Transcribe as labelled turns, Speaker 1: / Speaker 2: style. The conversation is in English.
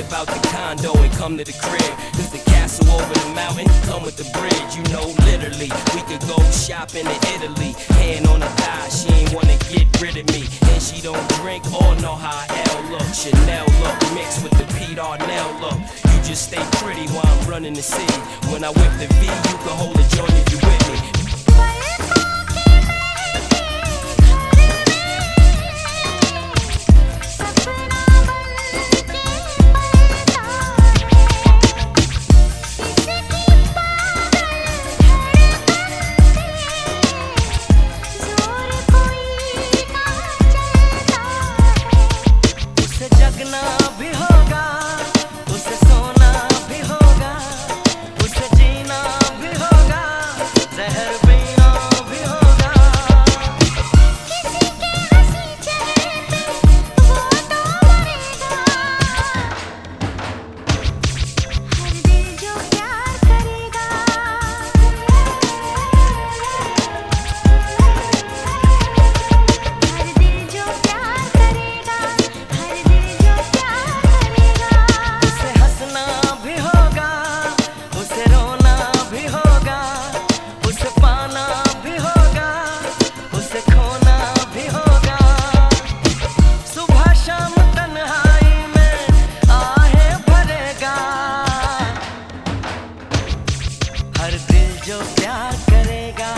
Speaker 1: Forget about the condo and come to the crib. Cause the castle over the mountain come with the bridge. You know, literally, we could go shopping in Italy. Hand on the thigh, she ain't wanna get rid of me. And she don't drink or know how L look. Chanel look mixed with the Pete Arnell look. You just stay pretty while I'm running the city. When I whip the V, you can hold a joint if you with me.
Speaker 2: हर दिल जो प्यार करेगा।